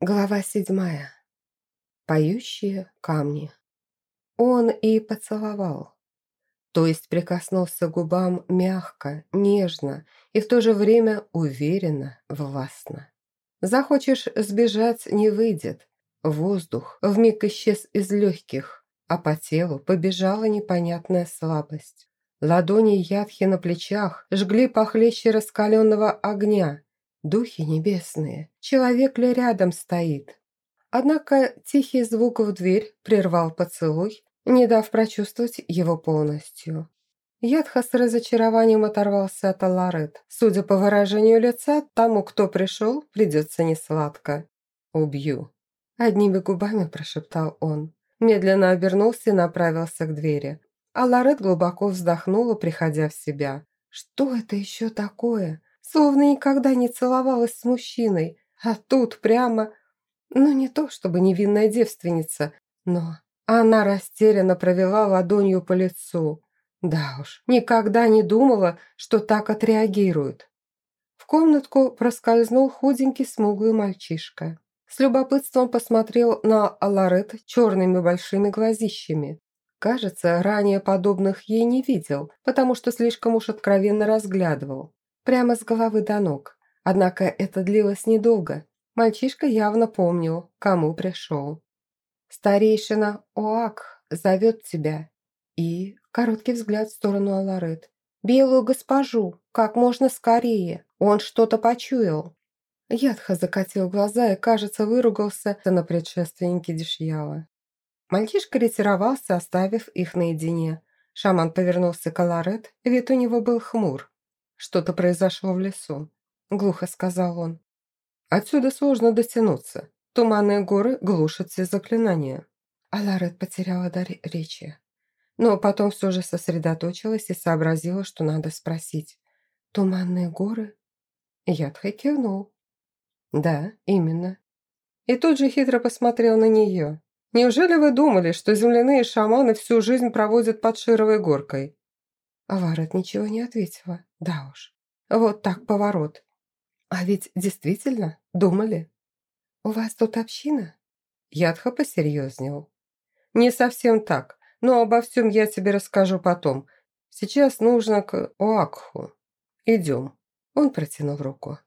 Глава седьмая. Поющие камни. Он и поцеловал. То есть прикоснулся к губам мягко, нежно и в то же время уверенно, властно. Захочешь сбежать, не выйдет. Воздух вмиг исчез из легких, а по телу побежала непонятная слабость. Ладони ядхи на плечах жгли похлеще раскаленного огня, Духи небесные, человек ли рядом стоит? Однако тихий звук в дверь прервал поцелуй, не дав прочувствовать его полностью. Ядха с разочарованием оторвался от Аларет. Судя по выражению лица, тому, кто пришел, придется несладко. «Убью». Одними губами прошептал он. Медленно обернулся и направился к двери. Аларет глубоко вздохнула, приходя в себя. «Что это еще такое? Словно никогда не целовалась с мужчиной, а тут прямо... Ну, не то чтобы невинная девственница, но она растерянно провела ладонью по лицу. Да уж, никогда не думала, что так отреагируют. В комнатку проскользнул худенький смуглый мальчишка. С любопытством посмотрел на Аларет черными большими глазищами. Кажется, ранее подобных ей не видел, потому что слишком уж откровенно разглядывал прямо с головы до ног. Однако это длилось недолго. Мальчишка явно помнил, кому пришел. «Старейшина Оак зовет тебя». И короткий взгляд в сторону Аларет. «Белую госпожу, как можно скорее, он что-то почуял». Ядха закатил глаза и, кажется, выругался на предшественнике Дешьяла. Мальчишка ретировался, оставив их наедине. Шаман повернулся к Аларет, вид у него был хмур. Что-то произошло в лесу», — глухо сказал он. «Отсюда сложно дотянуться. Туманные горы глушат все заклинания». Аларет потеряла дар речи. Но потом все же сосредоточилась и сообразила, что надо спросить. «Туманные горы?» Ядхай кивнул. «Да, именно». И тут же хитро посмотрел на нее. «Неужели вы думали, что земляные шаманы всю жизнь проводят под Шировой горкой?» Аварет ничего не ответила. Да уж. Вот так поворот. А ведь действительно думали. У вас тут община? Ядха посерьезнел. Не совсем так, но обо всем я тебе расскажу потом. Сейчас нужно к Оакху. Идем. Он протянул руку.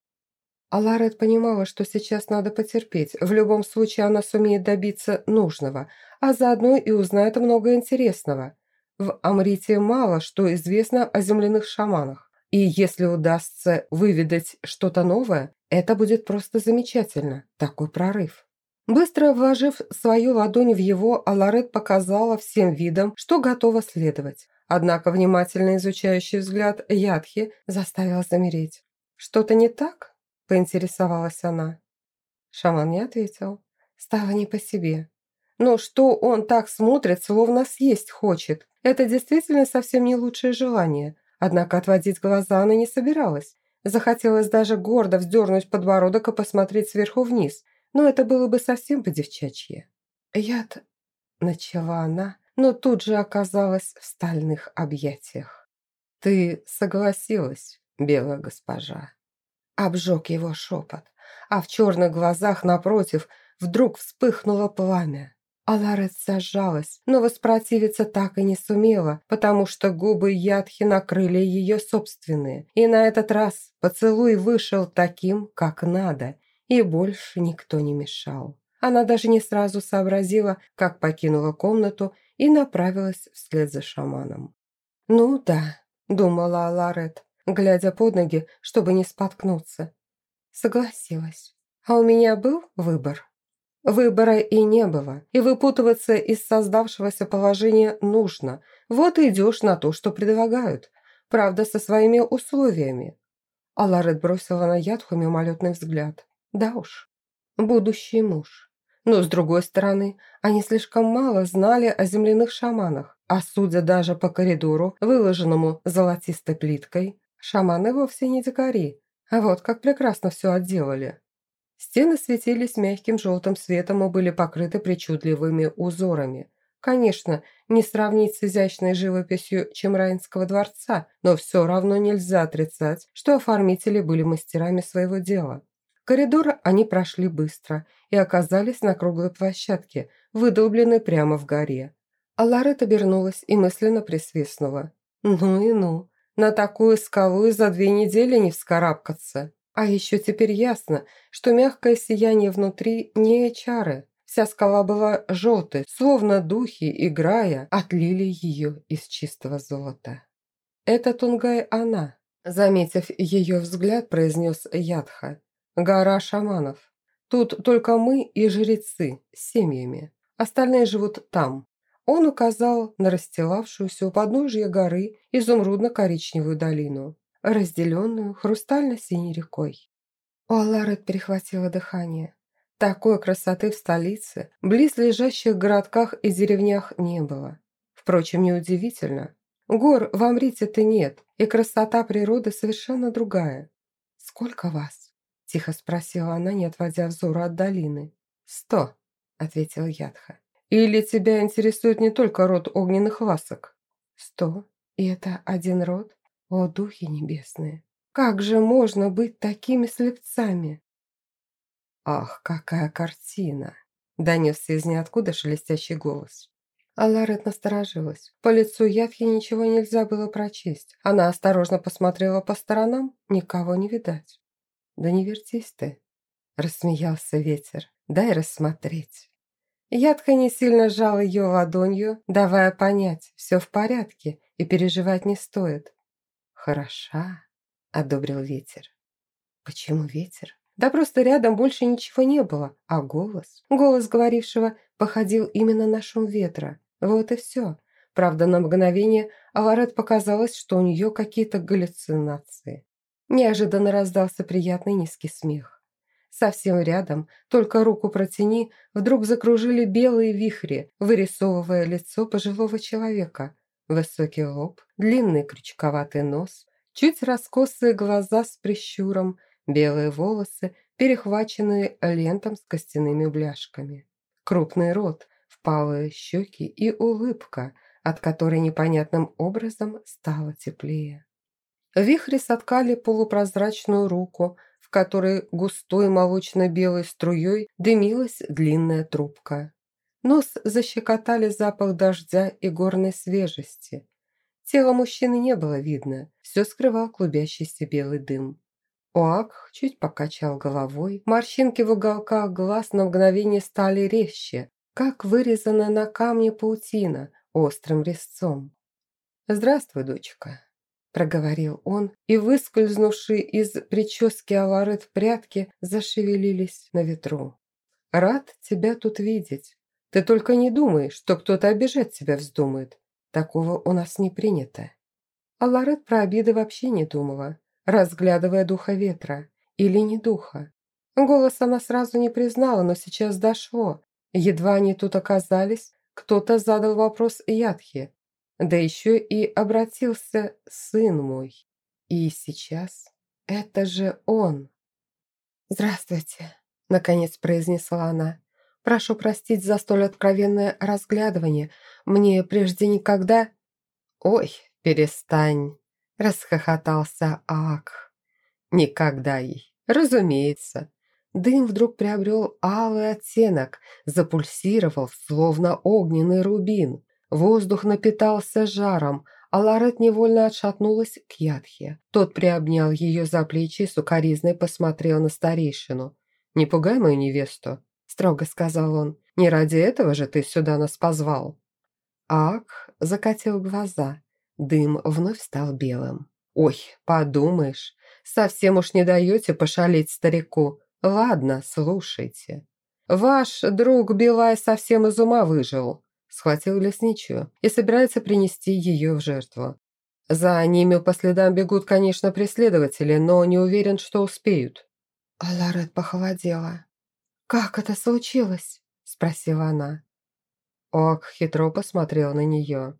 А Ларет понимала, что сейчас надо потерпеть. В любом случае она сумеет добиться нужного, а заодно и узнает много интересного. В Амрите мало что известно о земляных шаманах. И если удастся выведать что-то новое, это будет просто замечательно. Такой прорыв. Быстро вложив свою ладонь в его, Аларет показала всем видом, что готова следовать. Однако внимательно изучающий взгляд Ядхи заставил замереть. «Что-то не так?» – поинтересовалась она. Шаман не ответил. Стало не по себе. Но что он так смотрит, словно съесть хочет? Это действительно совсем не лучшее желание. Однако отводить глаза она не собиралась. Захотелось даже гордо вздернуть подбородок и посмотреть сверху вниз, но это было бы совсем по-девчачье. «Я-то...» – начала она, но тут же оказалась в стальных объятиях. «Ты согласилась, белая госпожа?» Обжег его шепот, а в черных глазах напротив вдруг вспыхнуло пламя. Аларет зажалась, но воспротивиться так и не сумела, потому что губы Ядхи накрыли ее собственные. И на этот раз поцелуй вышел таким, как надо, и больше никто не мешал. Она даже не сразу сообразила, как покинула комнату и направилась вслед за шаманом. «Ну да», – думала Аларет, глядя под ноги, чтобы не споткнуться. Согласилась. А у меня был выбор. Выбора и не было, и выпутываться из создавшегося положения нужно. Вот и идешь на то, что предлагают. Правда, со своими условиями. А Ларет бросила на Ядху мимолетный взгляд. Да уж, будущий муж. Но, с другой стороны, они слишком мало знали о земляных шаманах, а судя даже по коридору, выложенному золотистой плиткой, шаманы вовсе не дикари, а вот как прекрасно все отделали. Стены светились мягким желтым светом и были покрыты причудливыми узорами. Конечно, не сравнить с изящной живописью Чемраинского дворца, но все равно нельзя отрицать, что оформители были мастерами своего дела. Коридор они прошли быстро и оказались на круглой площадке, выдолбленной прямо в горе. А Ларет обернулась и мысленно присвистнула. «Ну и ну, на такую скалу за две недели не вскарабкаться. А еще теперь ясно, что мягкое сияние внутри не чары. Вся скала была желтой, словно духи, играя, отлили ее из чистого золота. «Это Тунгай она», – заметив ее взгляд, произнес Ядха. «Гора шаманов. Тут только мы и жрецы с семьями. Остальные живут там». Он указал на расстилавшуюся у подножья горы изумрудно-коричневую долину, разделенную хрустально-синей рекой. У Аларет перехватило дыхание. Такой красоты в столице, близ лежащих городках и деревнях не было. Впрочем, неудивительно. Гор в Амрите-то нет, и красота природы совершенно другая. «Сколько вас?» – тихо спросила она, не отводя взора от долины. «Сто», – ответил Ядха. «Или тебя интересует не только род огненных васок?» «Сто? И это один род? О, духи небесные! Как же можно быть такими слепцами?» «Ах, какая картина!» – донесся из ниоткуда шелестящий голос. А Ларет насторожилась. По лицу Ядхи ничего нельзя было прочесть. Она осторожно посмотрела по сторонам, никого не видать. «Да не вертись ты!» – рассмеялся ветер. «Дай рассмотреть». Ядха не сильно сжал ее ладонью, давая понять, все в порядке и переживать не стоит. «Хороша», – одобрил ветер. «Почему ветер?» Да просто рядом больше ничего не было, а голос, голос говорившего, походил именно на шум ветра. Вот и все. Правда, на мгновение Аларет показалось, что у нее какие-то галлюцинации. Неожиданно раздался приятный низкий смех. Совсем рядом, только руку протяни, вдруг закружили белые вихри, вырисовывая лицо пожилого человека. Высокий лоб, длинный крючковатый нос, чуть раскосые глаза с прищуром – белые волосы, перехваченные лентом с костяными бляшками. Крупный рот, впалые щеки и улыбка, от которой непонятным образом стало теплее. Вихри соткали полупрозрачную руку, в которой густой молочно-белой струей дымилась длинная трубка. Нос защекотали запах дождя и горной свежести. Тело мужчины не было видно, все скрывал клубящийся белый дым. Оак чуть покачал головой. Морщинки в уголках глаз на мгновение стали резче, как вырезанная на камне паутина острым резцом. «Здравствуй, дочка», – проговорил он, и выскользнувшие из прически аварет прятки зашевелились на ветру. «Рад тебя тут видеть. Ты только не думай, что кто-то обижать тебя вздумает. Такого у нас не принято». А Лорет про обиды вообще не думала разглядывая духа ветра. Или не духа. Голос она сразу не признала, но сейчас дошло. Едва они тут оказались, кто-то задал вопрос Ядхе. Да еще и обратился сын мой. И сейчас это же он. «Здравствуйте», — наконец произнесла она. «Прошу простить за столь откровенное разглядывание. Мне прежде никогда...» «Ой, перестань», Расхохотался Ак. Никогда ей. Разумеется. Дым вдруг приобрел алый оттенок, запульсировал, словно огненный рубин. Воздух напитался жаром, а Ларет невольно отшатнулась к Ядхе. Тот приобнял ее за плечи и сукоризной посмотрел на старейшину. «Не пугай мою невесту», – строго сказал он. «Не ради этого же ты сюда нас позвал». Ак закатил глаза. Дым вновь стал белым. «Ой, подумаешь, совсем уж не даете пошалить старику. Ладно, слушайте. Ваш друг Билай совсем из ума выжил». Схватил лесничью и собирается принести ее в жертву. За ними по следам бегут, конечно, преследователи, но не уверен, что успеют. Ларет похолодела. «Как это случилось?» – спросила она. Ок хитро посмотрел на нее.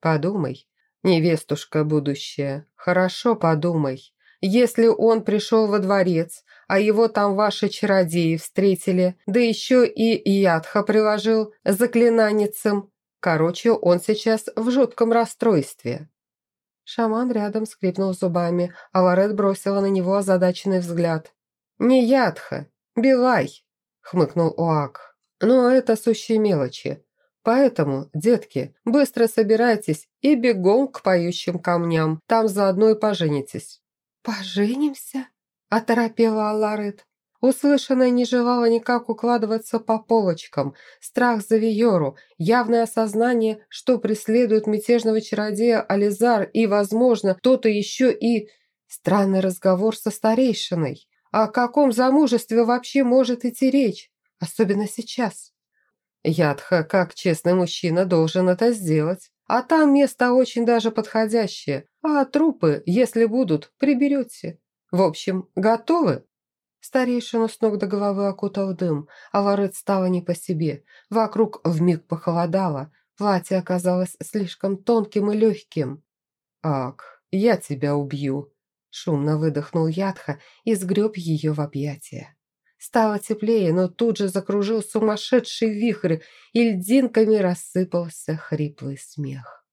«Подумай, «Невестушка будущая, хорошо подумай. Если он пришел во дворец, а его там ваши чародеи встретили, да еще и ядха приложил заклинаницам, короче, он сейчас в жутком расстройстве». Шаман рядом скрипнул зубами, а Лорет бросила на него озадаченный взгляд. «Не Ядха, Билай», – хмыкнул Уак. «Но это сущие мелочи. Поэтому, детки, быстро собирайтесь и бегом к поющим камням. Там заодно и поженитесь». «Поженимся?» – оторопела Аларет. Услышанное не желало никак укладываться по полочкам. Страх за Виору, явное осознание, что преследует мятежного чародея Ализар и, возможно, кто-то еще и... Странный разговор со старейшиной. О каком замужестве вообще может идти речь? Особенно сейчас. Ядха, как честный мужчина, должен это сделать. А там место очень даже подходящее. А трупы, если будут, приберете. В общем, готовы? Старейшину с ног до головы окутал дым, а Лорет стало не по себе. Вокруг вмиг похолодало, платье оказалось слишком тонким и легким. «Ак, я тебя убью!» Шумно выдохнул Ядха и сгреб ее в объятия. Стало теплее, но тут же закружил сумасшедший вихрь, и льдинками рассыпался хриплый смех.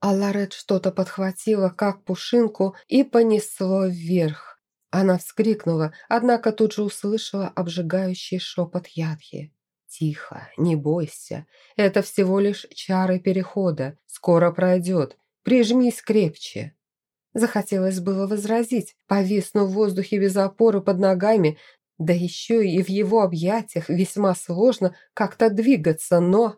А Лорет что-то подхватила, как пушинку, и понесло вверх. Она вскрикнула, однако тут же услышала обжигающий шепот Ядхи. «Тихо, не бойся. Это всего лишь чары перехода. Скоро пройдет. Прижмись крепче». Захотелось было возразить, повиснув в воздухе без опоры под ногами, да еще и в его объятиях весьма сложно как-то двигаться, но...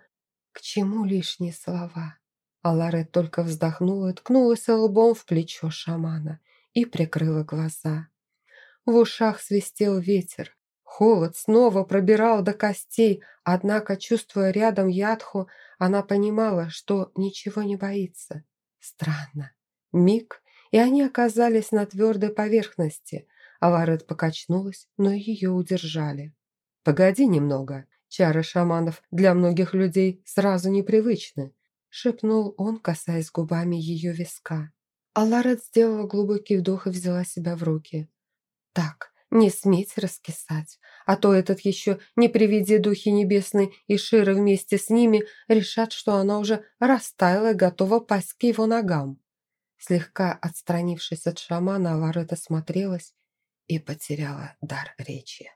К чему лишние слова? Аларет только вздохнула ткнулась лбом в плечо шамана и прикрыла глаза. В ушах свистел ветер. Холод снова пробирал до костей, однако, чувствуя рядом Ядху, она понимала, что ничего не боится. Странно. Миг, и они оказались на твердой поверхности. Аварет покачнулась, но ее удержали. «Погоди немного. Чары шаманов для многих людей сразу непривычны», шепнул он, касаясь губами ее виска. Аларет сделала глубокий вдох и взяла себя в руки. «Так, не сметь раскисать, а то этот еще, не приведи духи небесные и Ширы вместе с ними, решат, что она уже растаяла и готова пасть к его ногам». Слегка отстранившись от шамана, Аварета смотрелась и потеряла дар речи.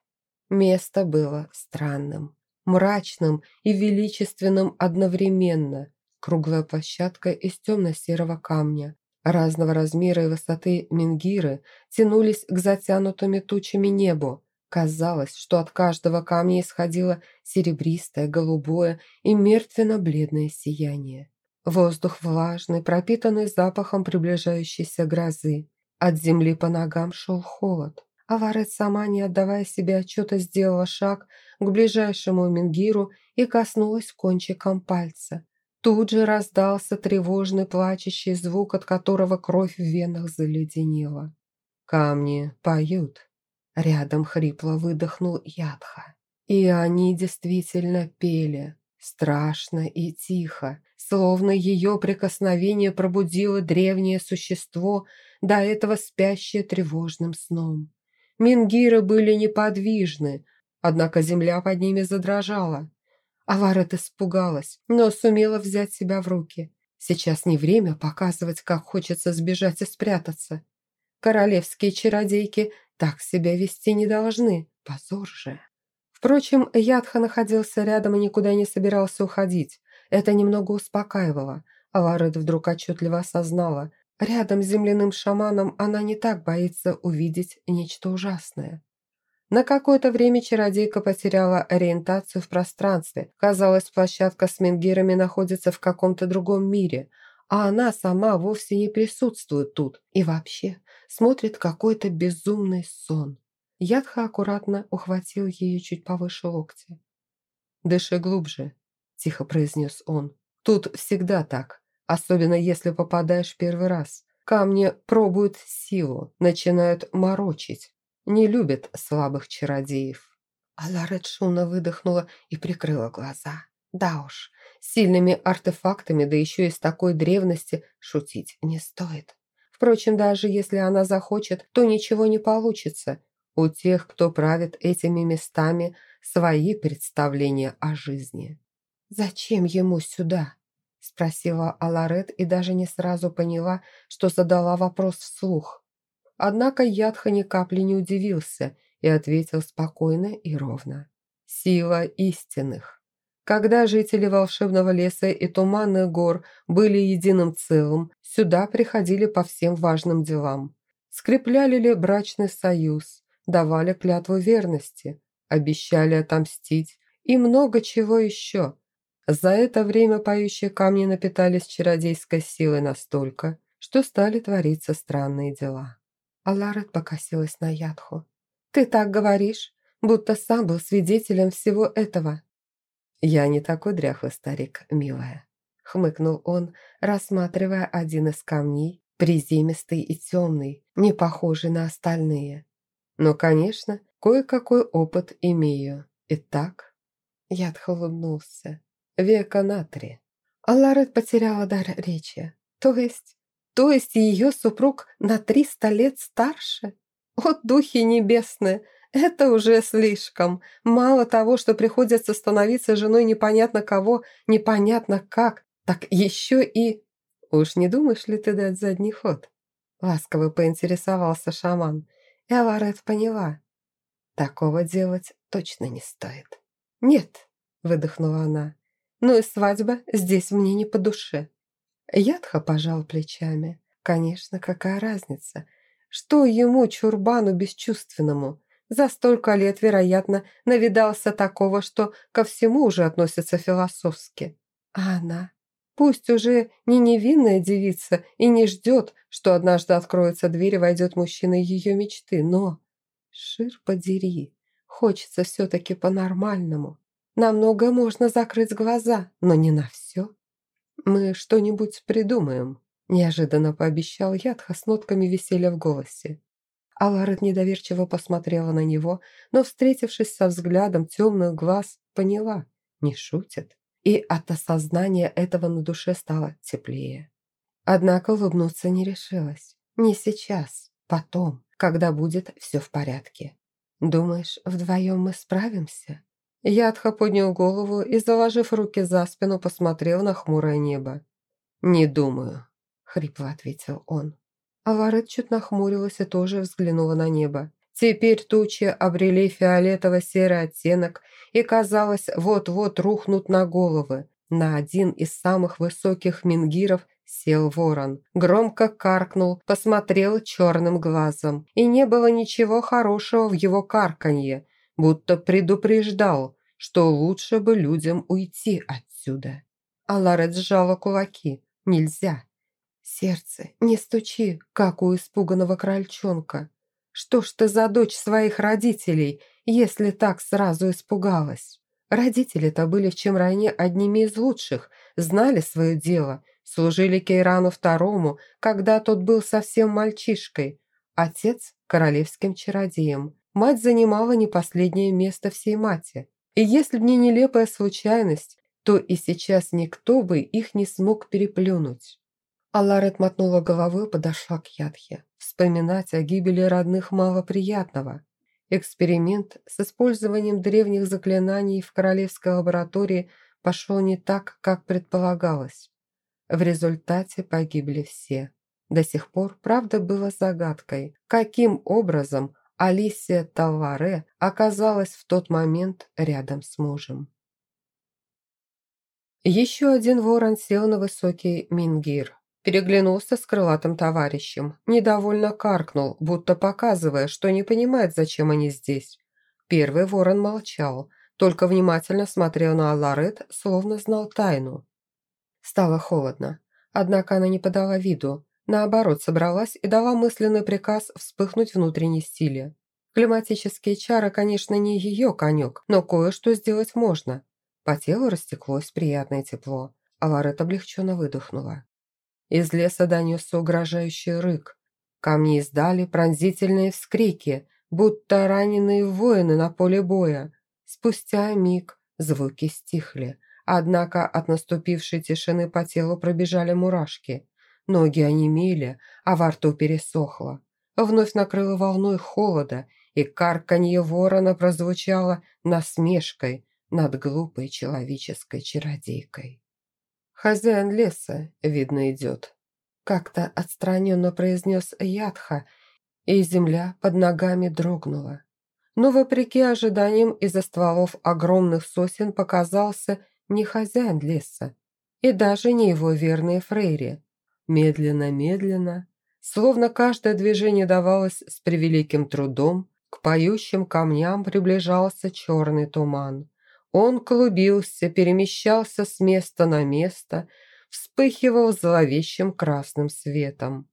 Место было странным, мрачным и величественным одновременно. Круглая площадка из темно-серого камня, разного размера и высоты мингиры тянулись к затянутыми тучами небу. Казалось, что от каждого камня исходило серебристое, голубое и мертвенно-бледное сияние. Воздух влажный, пропитанный запахом приближающейся грозы. От земли по ногам шел холод. Аварет сама, не отдавая себе отчета, сделала шаг к ближайшему мингиру и коснулась кончиком пальца. Тут же раздался тревожный плачущий звук, от которого кровь в венах заледенела. «Камни поют», — рядом хрипло выдохнул Ядха. И они действительно пели, страшно и тихо, словно ее прикосновение пробудило древнее существо, до этого спящее тревожным сном. Мингиры были неподвижны, однако земля под ними задрожала. Аварет испугалась, но сумела взять себя в руки. Сейчас не время показывать, как хочется сбежать и спрятаться. Королевские чародейки так себя вести не должны, позор же. Впрочем, Ядха находился рядом и никуда не собирался уходить. Это немного успокаивало. Аварет вдруг отчетливо осознала. Рядом с земляным шаманом она не так боится увидеть нечто ужасное. На какое-то время чародейка потеряла ориентацию в пространстве. Казалось, площадка с менгирами находится в каком-то другом мире, а она сама вовсе не присутствует тут и вообще смотрит какой-то безумный сон. Ядха аккуратно ухватил ее чуть повыше локтя. «Дыши глубже», – тихо произнес он. «Тут всегда так, особенно если попадаешь первый раз. Камни пробуют силу, начинают морочить, не любят слабых чародеев». Аларет шумно выдохнула и прикрыла глаза. Да уж, сильными артефактами, да еще и с такой древности, шутить не стоит. Впрочем, даже если она захочет, то ничего не получится. У тех, кто правит этими местами, свои представления о жизни. «Зачем ему сюда?» – спросила Аларет и даже не сразу поняла, что задала вопрос вслух. Однако Ядха ни капли не удивился и ответил спокойно и ровно. «Сила истинных». Когда жители волшебного леса и туманных гор были единым целым, сюда приходили по всем важным делам. Скрепляли ли брачный союз, давали клятву верности, обещали отомстить и много чего еще. За это время поющие камни напитались чародейской силой настолько, что стали твориться странные дела. Аларет покосилась на Ядху. «Ты так говоришь, будто сам был свидетелем всего этого». «Я не такой дряхлый старик, милая», — хмыкнул он, рассматривая один из камней, приземистый и темный, не похожий на остальные. «Но, конечно, кое-какой опыт имею. Итак...» Ядх улыбнулся. «Века на три». Аларет потеряла дар речи. «То есть то есть ее супруг на триста лет старше? О, духи небесные, это уже слишком. Мало того, что приходится становиться женой непонятно кого, непонятно как, так еще и... Уж не думаешь ли ты дать задний ход? Ласково поинтересовался шаман. И Аварет поняла. Такого делать точно не стоит. Нет, выдохнула она. Ну и свадьба здесь мне не по душе. Ядха пожал плечами. Конечно, какая разница? Что ему, чурбану бесчувственному? За столько лет, вероятно, навидался такого, что ко всему уже относится философски. А она? Пусть уже не невинная девица и не ждет, что однажды откроется дверь и войдет мужчина ее мечты, но... Шир подери, хочется все-таки по-нормальному. На многое можно закрыть глаза, но не на все. «Мы что-нибудь придумаем», – неожиданно пообещал Ядха с нотками веселья в голосе. Аларет недоверчиво посмотрела на него, но, встретившись со взглядом темных глаз, поняла – не шутит. И от осознания этого на душе стало теплее. Однако улыбнуться не решилась. Не сейчас, потом, когда будет все в порядке. «Думаешь, вдвоем мы справимся?» Ядха поднял голову и, заложив руки за спину, посмотрел на хмурое небо. «Не думаю», — хрипло ответил он. Аварет чуть нахмурилась и тоже взглянула на небо. Теперь тучи обрели фиолетово-серый оттенок и, казалось, вот-вот рухнут на головы. На один из самых высоких мингиров сел ворон. Громко каркнул, посмотрел черным глазом. И не было ничего хорошего в его карканье, будто предупреждал, что лучше бы людям уйти отсюда. А Ларет сжала кулаки. Нельзя. Сердце, не стучи, как у испуганного крольчонка. Что ж ты за дочь своих родителей, если так сразу испугалась? Родители-то были в Чемрайне одними из лучших, знали свое дело, служили Кейрану второму, когда тот был совсем мальчишкой. Отец – королевским чародеем. Мать занимала не последнее место всей мати. И если б не нелепая случайность, то и сейчас никто бы их не смог переплюнуть. Аларет мотнула головой и подошла к Ядхе. Вспоминать о гибели родных мало приятного. Эксперимент с использованием древних заклинаний в королевской лаборатории пошел не так, как предполагалось. В результате погибли все. До сих пор правда была загадкой, каким образом Алисия Талваре оказалась в тот момент рядом с мужем. Еще один ворон сел на высокий мингир. Переглянулся с крылатым товарищем. Недовольно каркнул, будто показывая, что не понимает, зачем они здесь. Первый ворон молчал, только внимательно смотрел на Аларет, словно знал тайну. Стало холодно, однако она не подала виду, Наоборот, собралась и дала мысленный приказ вспыхнуть внутренней силе. Климатические чары, конечно, не ее конек, но кое-что сделать можно. По телу растеклось приятное тепло, а Ларет облегченно выдохнула. Из леса донесся угрожающий рык. Камни издали пронзительные вскрики, будто раненые воины на поле боя. Спустя миг звуки стихли, однако от наступившей тишины по телу пробежали мурашки. Ноги онемели, а во рту пересохло. Вновь накрыло волной холода, и карканье ворона прозвучало насмешкой над глупой человеческой чародейкой. «Хозяин леса, видно, идет», — как-то отстраненно произнес Ядха, и земля под ногами дрогнула. но, вопреки ожиданиям, из-за стволов огромных сосен показался не хозяин леса и даже не его верные фрейри. Медленно-медленно, словно каждое движение давалось с превеликим трудом, к поющим камням приближался черный туман. Он клубился, перемещался с места на место, вспыхивал зловещим красным светом.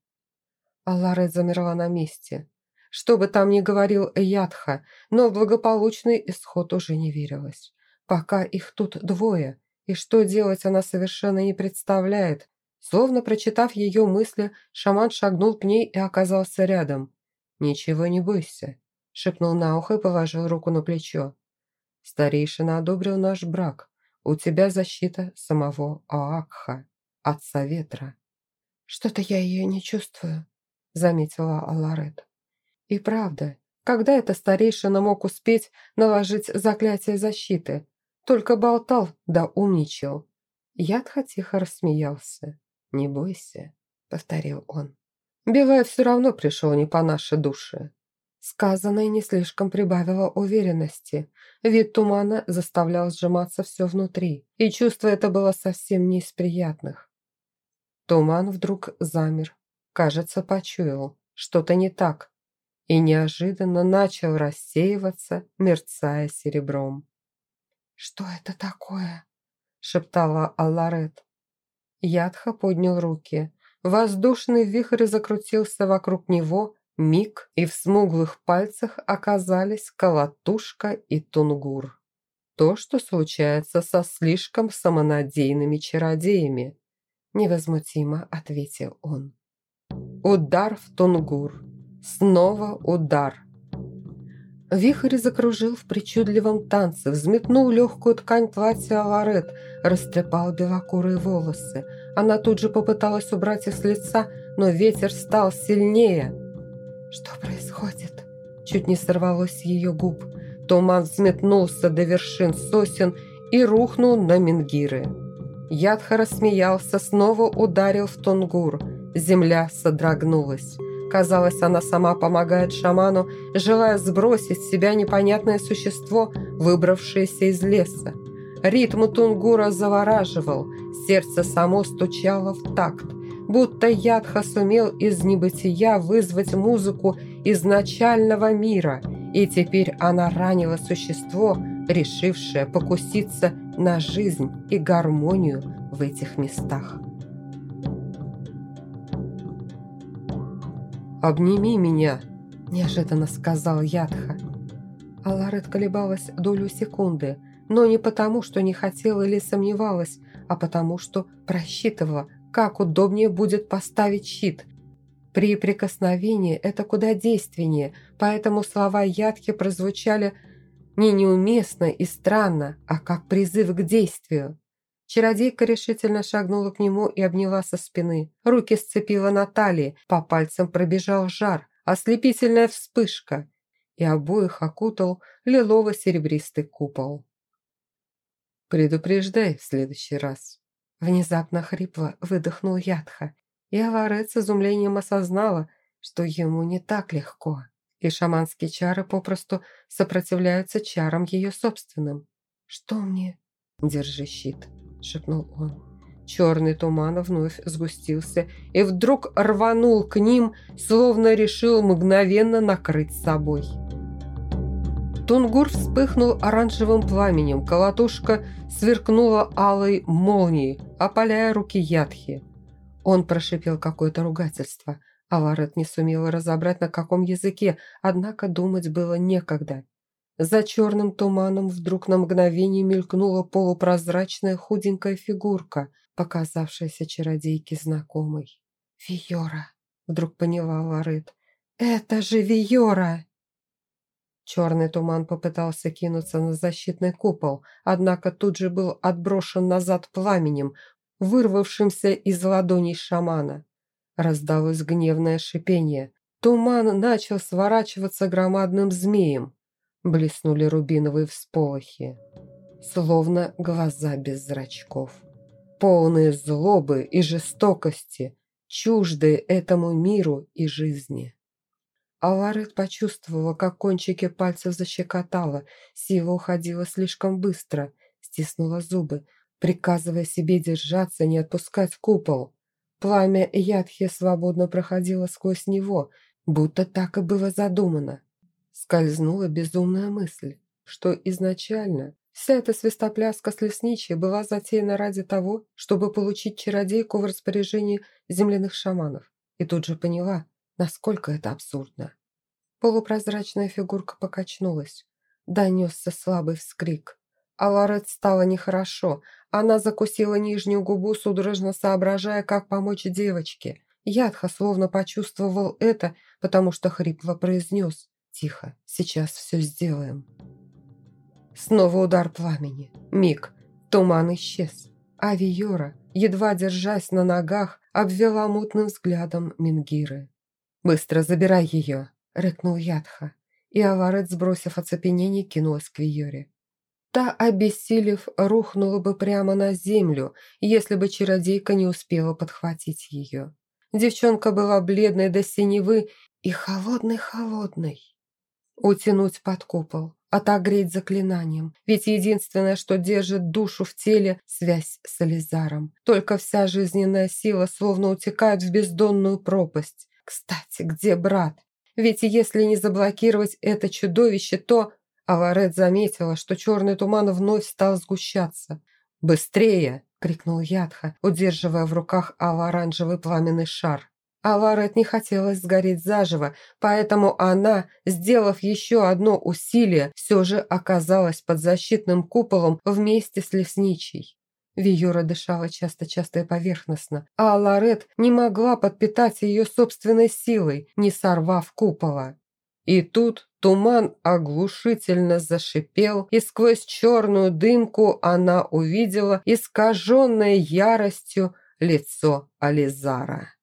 Алларет замерла на месте. Что бы там ни говорил Ядха, но в благополучный исход уже не верилось. Пока их тут двое, и что делать она совершенно не представляет. Словно прочитав ее мысли, шаман шагнул к ней и оказался рядом. «Ничего не бойся», – шепнул на ухо и положил руку на плечо. Старейшина одобрил наш брак. У тебя защита самого Аакха, отца ветра. Что-то я ее не чувствую, заметила Аларет. И правда, когда это старейшина мог успеть наложить заклятие защиты? Только болтал да умничал. Ядха тихо рассмеялся. «Не бойся», — повторил он. «Белая все равно пришел не по нашей душе. Сказанное не слишком прибавило уверенности. Вид тумана заставлял сжиматься все внутри, и чувство это было совсем не из приятных. Туман вдруг замер, кажется, почуял, что-то не так, и неожиданно начал рассеиваться, мерцая серебром. «Что это такое?» – шептала Алларет. Ядха поднял руки. Воздушный вихрь закрутился вокруг него, Миг, и в смуглых пальцах оказались колотушка и тунгур. То, что случается со слишком самонадеянными чародеями, невозмутимо ответил он. Удар в тунгур. Снова удар. Вихрь закружил в причудливом танце, взметнул легкую ткань платья Ларет, растрепал белокурые волосы. Она тут же попыталась убрать их с лица, но ветер стал сильнее – «Что происходит?» Чуть не сорвалось ее губ. Туман взметнулся до вершин сосен и рухнул на Мингиры. Ядха рассмеялся, снова ударил в Тунгур. Земля содрогнулась. Казалось, она сама помогает шаману, желая сбросить с себя непонятное существо, выбравшееся из леса. Ритм Тунгура завораживал, сердце само стучало в такт будто Ядха сумел из небытия вызвать музыку изначального мира, и теперь она ранила существо, решившее покуситься на жизнь и гармонию в этих местах. «Обними меня», – неожиданно сказал Ядха. Аларет колебалась долю секунды, но не потому, что не хотела или сомневалась, а потому, что просчитывала, как удобнее будет поставить щит. При прикосновении это куда действеннее, поэтому слова ядки прозвучали не неуместно и странно, а как призыв к действию. Чародейка решительно шагнула к нему и обняла со спины. Руки сцепила на талии, по пальцам пробежал жар, ослепительная вспышка, и обоих окутал лилово-серебристый купол. «Предупреждай в следующий раз», Внезапно хрипло выдохнул Ядха, и Аварет с изумлением осознала, что ему не так легко, и шаманские чары попросту сопротивляются чарам ее собственным. «Что мне?» «Держи щит», — шепнул он. Черный туман вновь сгустился и вдруг рванул к ним, словно решил мгновенно накрыть собой. Тунгур вспыхнул оранжевым пламенем, колотушка сверкнула алой молнией, опаляя руки Ядхи. Он прошипел какое-то ругательство, а Ларет не сумела разобрать, на каком языке, однако думать было некогда. За черным туманом вдруг на мгновение мелькнула полупрозрачная худенькая фигурка, показавшаяся чародейке знакомой. «Виора!» – вдруг поняла Ларет. «Это же Виора!» Черный туман попытался кинуться на защитный купол, однако тут же был отброшен назад пламенем, вырвавшимся из ладоней шамана. Раздалось гневное шипение. Туман начал сворачиваться громадным змеем. Блеснули рубиновые всполохи, словно глаза без зрачков. Полные злобы и жестокости, чуждые этому миру и жизни. А Ларет почувствовала, как кончики пальцев защекотала, сила уходила слишком быстро, стиснула зубы, приказывая себе держаться, не отпускать купол. Пламя Ядхи свободно проходило сквозь него, будто так и было задумано. Скользнула безумная мысль, что изначально вся эта свистопляска с лесничей была затеяна ради того, чтобы получить чародейку в распоряжении земляных шаманов. И тут же поняла, насколько это абсурдно. Полупрозрачная фигурка покачнулась. Донесся слабый вскрик. А Лорет стало нехорошо. Она закусила нижнюю губу, судорожно соображая, как помочь девочке. Ядха словно почувствовал это, потому что хрипло произнес. «Тихо, сейчас все сделаем». Снова удар пламени. Миг. Туман исчез. А Виора, едва держась на ногах, обвела мутным взглядом Мингиры. «Быстро забирай ее!» – рыкнул Ядха. И Аварет, сбросив оцепенение, кинулась к Виоре. Та, обессилев, рухнула бы прямо на землю, если бы чародейка не успела подхватить ее. Девчонка была бледной до синевы и холодной-холодной. Утянуть под купол, отогреть заклинанием, ведь единственное, что держит душу в теле – связь с Элизаром. Только вся жизненная сила словно утекает в бездонную пропасть. Кстати, где брат? Ведь если не заблокировать это чудовище, то Аварет заметила, что черный туман вновь стал сгущаться. «Быстрее!» – крикнул Ядха, удерживая в руках алоранжевый пламенный шар. Аварет не хотелось сгореть заживо, поэтому она, сделав еще одно усилие, все же оказалась под защитным куполом вместе с лесничей. Виюра дышала часто-часто и поверхностно, а Ларет не могла подпитать ее собственной силой, не сорвав купола. И тут туман оглушительно зашипел, и сквозь черную дымку она увидела искаженное яростью лицо Ализара.